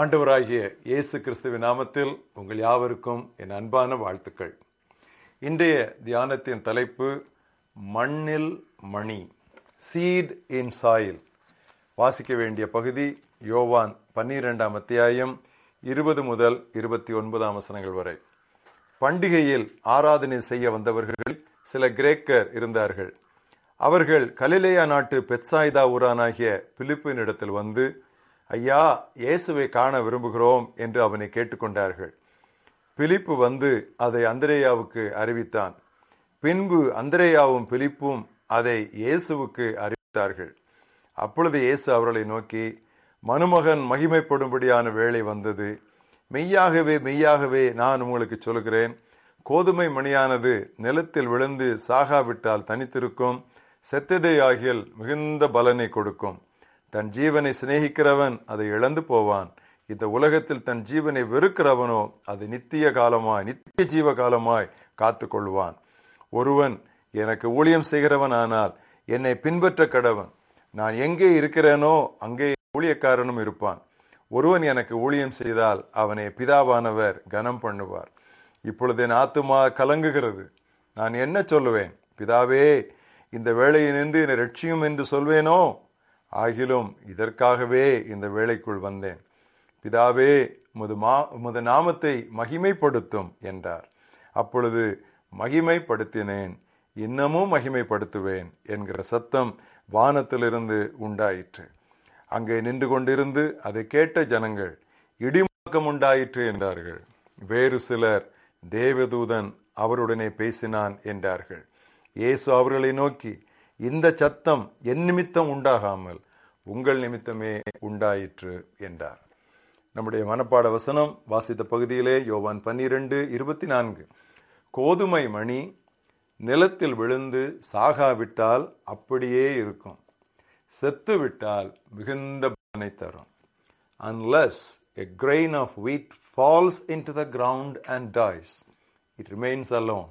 ஆண்டவராகிய இயேசு கிறிஸ்துவின் நாமத்தில் உங்கள் யாவருக்கும் என் அன்பான வாழ்த்துக்கள். இன்றைய தியானத்தின் தலைப்பு மண்ணில் மணி சீட் இன் சாயில் வாசிக்க வேண்டிய பகுதி யோவான் பன்னிரெண்டாம் அத்தியாயம் இருபது முதல் இருபத்தி ஒன்பதாம் வசனங்கள் வரை. பண்டிகையில் ஆராதனை செய்ய வந்தவர்கள் சில கிரேக்கர் இருந்தார்கள். அவர்கள் கலிலேயா நாட்டு பெட்சாய்தா ஊரானாகிய பிலிப்பின் இடத்தில் வந்து ஐயா இயேசுவை காண விரும்புகிறோம் என்று அவனை கேட்டுக்கொண்டார்கள். பிலிப்பு வந்து அதை அந்திரேயாவுக்கு அறிவித்தான். பின்பு அந்திரேயாவும் பிலிப்பும் அதை இயேசுவுக்கு அறிவித்தார்கள். அப்பொழுது இயேசு அவர்களை நோக்கி மனுமகன் மகிமைப்படும்படியான வேலை வந்தது. மெய்யாகவே மெய்யாகவே நான் உங்களுக்கு சொல்கிறேன் கோதுமை மணியானது நிலத்தில் விழுந்து சாகாவிட்டால் தனித்திருக்கும். செத்ததே ஆகியல் மிகுந்த பலனை கொடுக்கும். தன் ஜீவனை சிநேகிக்கிறவன் அதை இழந்து போவான். இந்த உலகத்தில் தன் ஜீவனை வெறுக்கிறவனோ அது நித்திய காலமாய் நித்திய ஜீவ காலமாய் காத்து கொள்வான் ஒருவன் எனக்கு ஊழியம் செய்கிறவன் ஆனால் என்னை பின்பற்ற கடவன். நான் எங்கே இருக்கிறேனோ அங்கே ஊழியக்காரனும் இருப்பான். ஒருவன் எனக்கு ஊழியம் செய்தால் அவனை பிதாவானவர் கனம் பண்ணுவார். இப்பொழுது என் ஆத்துமா கலங்குகிறது. நான் என்ன சொல்லுவேன்? பிதாவே இந்த வேலையை நின்று என்னை ரட்சியும் என்று சொல்வேனோ? ஆகிலும் இதற்காகவே இந்த வேலைக்குள் வந்தேன். பிதாவே முது மா முது நாமத்தை மகிமைப்படுத்தும் என்றார். அப்பொழுது மகிமைப்படுத்தினேன். இன்னமும் மகிமைப்படுத்துவேன் என்கிற சத்தம் வானத்திலிருந்து உண்டாயிற்று. அங்கே நின்று கொண்டிருந்து அதை கேட்ட ஜனங்கள் இடிமுழக்கம் உண்டாயிற்று என்றார்கள். வேறு சிலர் தேவதூதன் அவருடனே பேசினான் என்றார்கள். இயேசு அவர்களை நோக்கி இந்த சத்தம் என் நிமித்தம் உண்டாகாமல் உங்கள் நிமித்தமே உண்டாயிற்று என்றார். நம்முடைய மனப்பாட வசனம் வாசித்த பகுதியிலே யோவான் பன்னிரண்டு இருபத்தி நான்கு. கோதுமை மணி நிலத்தில் விழுந்து சாகாவிட்டால் அப்படியே இருக்கும். செத்து விட்டால் மிகுந்த பலனை தரும். Unless a grain of wheat falls into the ground and dies it remains alone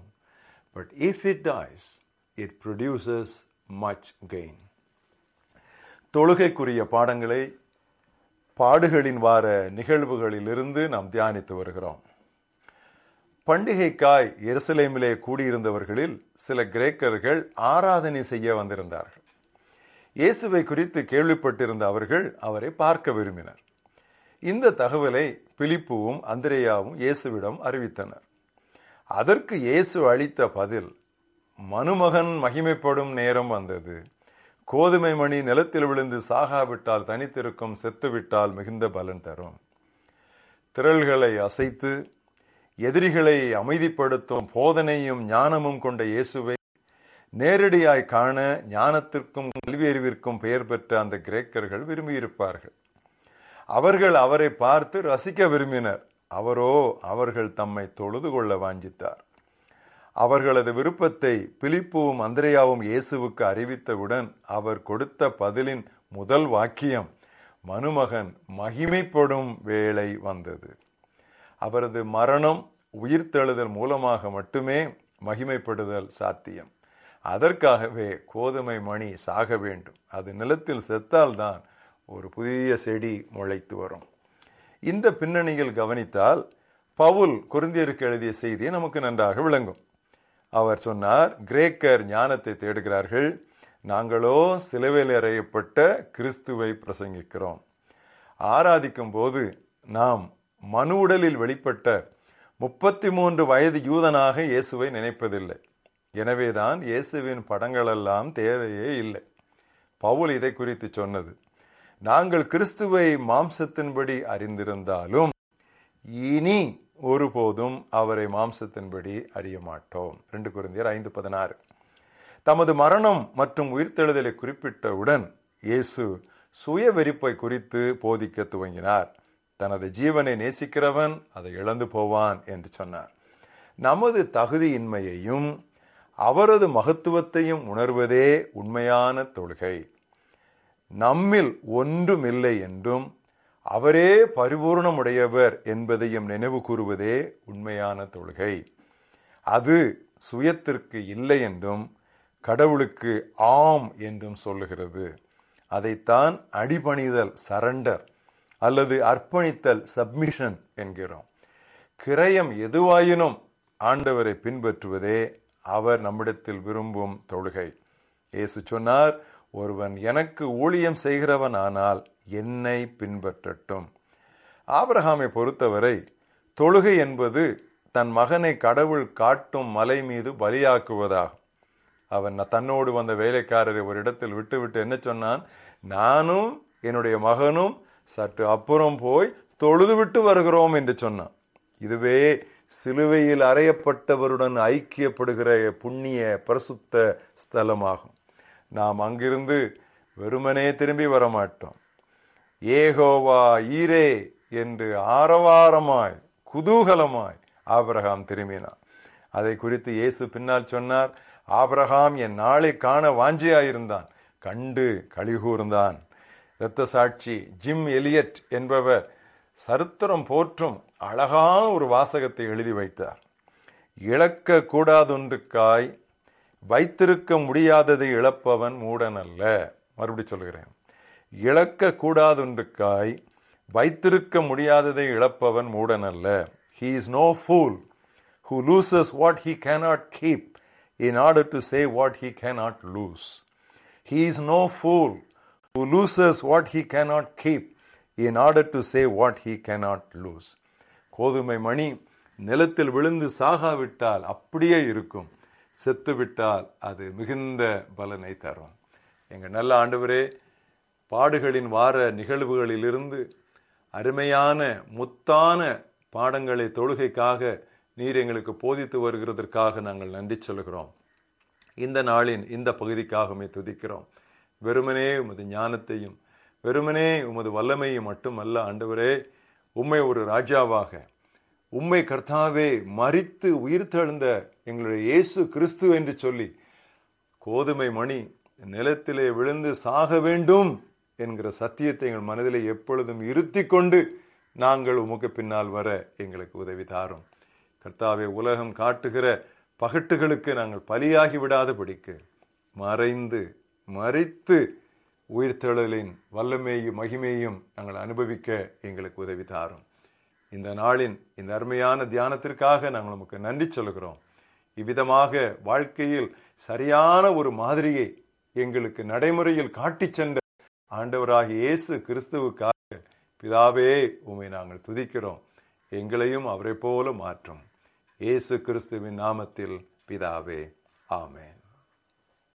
but if it dies it produces much gain தொழுகைக்குரிய பாடங்களை பாடுகளின் வார நிகழ்வுகளிலிருந்து நாம் தியானித்து வருகிறோம். பண்டிகைக்காய் எருசலேமிலே கூடியிருந்தவர்களில் சில கிரேக்கர்கள் ஆராதனை செய்ய வந்திருந்தார்கள். இயேசுவை குறித்து கேள்விப்பட்டிருந்த அவர்கள் அவரை பார்க்க விரும்பினர். இந்த தகவலை பிலிப்புவும் அந்திரேயாவும் இயேசுவிடம் அறிவித்தனர். அதற்கு இயேசு அளித்த பதில் மனுமகன் மகிமைப்படும் நேரம் வந்தது. கோதுமை மணி நிலத்தில் விழுந்து சாகாவிட்டால் தனித்திருக்கும் செத்துவிட்டால் மிகுந்த பலன் தரும். திரள்களை அசைத்து எதிரிகளை அமைதிப்படுத்தும் போதனையும் ஞானமும் கொண்ட இயேசுவை நேரடியாய் காண ஞானத்திற்கும் கல்வியறிவிற்கும் பெயர் பெற்ற அந்த கிரேக்கர்கள் விரும்பியிருப்பார்கள். அவர்கள் அவரை பார்த்து ரசிக்க விரும்பினர். அவரோ அவர்கள் தம்மை தொழுது கொள்ள வாஞ்சித்தார். அவர்களது விருப்பத்தை பிலிப்புவும் அந்திரையாவும் இயேசுவுக்கு அறிவித்தவுடன் அவர் கொடுத்த பதிலின் முதல் வாக்கியம் மனுமகன் மகிமைப்படும் வேளை வந்தது. அவரது மரணம் உயிர்த்தெழுதல் மூலமாக மட்டுமே மகிமைப்படுதல் சாத்தியம். அதற்காகவே கோதுமை மணி சாக வேண்டும். அது நிலத்தில் செத்தால்தான் ஒரு புதிய செடி முளைத்து வரும். இந்த பின்னணியில் கவனித்தால் பவுல் குருந்தியருக்கு எழுதிய செய்தியை நமக்கு நன்றாக விளங்கும். அவர் சொன்னார் கிரேக்கர் ஞானத்தை தேடுகிறார்கள். நாங்களோ சிலுவையில் அறையப்பட்ட கிறிஸ்துவை பிரசங்கிக்கிறோம். ஆராதிக்கும் போது நாம் மனு உடலில் வெளிப்பட்ட முப்பத்தி மூன்று வயது யூதனாக இயேசுவை நினைப்பதில்லை. எனவேதான் இயேசுவின் படங்களெல்லாம் தேவையே இல்லை. பவுல் இதை குறித்து சொன்னது. நாங்கள் கிறிஸ்துவை மாம்சத்தின்படி அறிந்திருந்தாலும் இனி ஒருபோதும் அவரை மாம்சத்தின்படி அறிய மாட்டோம் ரெண்டு குருந்தியர் ஐந்து பதினாறு. தமது மரணம் மற்றும் உயிர்த்தெழுதலை குறிப்பிட்டவுடன் இயேசு சுய வெறிப்பை குறித்து போதிக்க துவங்கினார். தனது ஜீவனை நேசிக்கிறவன் அதை இழந்து போவான் என்று சொன்னார். நமது தகுதியின்மையையும் அவரது மகத்துவத்தையும் உணர்வதே உண்மையான தொழுகை. நம்மில் ஒன்றுமில்லை என்றும் அவரே பரிபூர்ணமுடையவர் என்பதையும் நினைவு கூறுவதே உண்மையான தொழுகை. அது சுயத்திற்கு இல்லை என்றும் கடவுளுக்கு ஆம் என்றும் சொல்லுகிறது. அதைத்தான் அடிபணிதல் சரண்டர் அல்லது அர்ப்பணித்தல் சப்மிஷன் என்கிறோம். கிரயம் எதுவாயினும் ஆண்டவரை பின்பற்றுவதே அவர் நம்மிடத்தில் விரும்பும் தொழுகை. இயேசு சொன்னார் ஒருவன் எனக்கு ஊழியம் செய்கிறவன் ஆனால் என்னை பின்பற்றட்டும். ஆபிரகாமை பொறுத்தவரை தொழுகை என்பது தன் மகனை கடவுள் காட்டும் மலை மீது பலியாக்குவதாகும். அவன் தன்னோடு வந்த வேலைக்காரரை ஒரு இடத்தில் விட்டுவிட்டு என்ன சொன்னான்? நானும் என்னுடைய மகனும் சற்று அப்புறம் போய் தொழுது விட்டு வருகிறோம் என்று சொன்னான். இதுவே சிலுவையில் அறையப்பட்டவருடன் ஐக்கியப்படுகிற புண்ணிய பிரசுத்த ஸ்தலமாகும். நாம் அங்கிருந்து வெறுமனே திரும்பி வர மாட்டோம் ஏகோவா ஈரே என்று ஆரவாரமாய் குதூகலமாய் ஆபிரகாம் திரும்பினார் அதை குறித்து இயேசு பின்னால் சொன்னார் ஆபிரகாம் என் நாளை காண வாஞ்சியாயிருந்தான் கண்டு கழிகூர்ந்தான். இரத்த சாட்சி ஜிம் எலியட் என்பவர் சரித்திரம் போற்றும் அழகான ஒரு வாசகத்தை எழுதி வைத்தார். இழக்க கூடாதொன்றுக்காய் வைத்திருக்க முடியாததை இழப்பவன் மூடன் அல்ல மறுபடி சொல்கிறேன் இழக்க கூடாதொன்றுக்காய் வைத்திருக்க முடியாததை இழப்பவன் மூடன் அல்ல he is no fool who loses what he cannot keep in order to say what he cannot lose he is no fool who loses what he cannot keep in order to say what he cannot lose கோதுமை மணி நிலத்தில் விழுந்து சாகாவிட்டால் அப்படியே இருக்கும். செத்துவிட்டால் அது மிகுந்த பலனை தரும். எங்கள் நல்ல ஆண்டவரே பாடுகளின் வார நிகழ்வுகளிலிருந்து அருமையான முத்தான பாடங்களை தொழுகைக்காக நீர் எங்களுக்கு போதித்து வருகிறதற்காக நாங்கள் நன்றி சொல்கிறோம் இந்த நாளின் இந்த பகுதிக்காகவே துதிக்கிறோம். வெறுமனே உமது ஞானத்தையும் வெறுமனே உமது வல்லமையும் மட்டுமல்ல ஆண்டவரே உம்மை ஒரு ராஜாவாக உம்மை கர்த்தாவே மறித்து உயிர்த்தெழுந்த எங்களுடைய இயேசு கிறிஸ்து என்று சொல்லி கோதுமை மணி நிலத்திலே விழுந்து சாக வேண்டும் என்கிற சத்தியத்தை எங்கள் மனதிலே எப்பொழுதும் இருத்தி கொண்டு நாங்கள் உமக்கு பின்னால் வர எங்களுக்கு உதவி தாரும். கர்த்தாவே உலகம் காட்டுகிற பகட்டுகளுக்கு நாங்கள் பலியாகி விடாதபடிக்கு மறைந்து மறித்து உயிர்த்தெழலின் வல்லமையும் மகிமையும் நாங்கள் அனுபவிக்க எங்களுக்கு உதவி தாரும். இந்த நாளின் இந்த அருமையான தியானத்திற்காக நாங்கள் நமக்கு நன்றி சொல்கிறோம் இவ்விதமாக வாழ்க்கையில் சரியான ஒரு மாதிரியை எங்களுக்கு நடைமுறையில் காட்டிச் சென்ற ஆண்டவராக இயேசு கிறிஸ்துவுக்காக பிதாவே உமை நாங்கள் துதிக்கிறோம். எங்களையும் அவரை போல மாற்றும். இயேசு கிறிஸ்துவின் நாமத்தில் பிதாவே. ஆமேன்.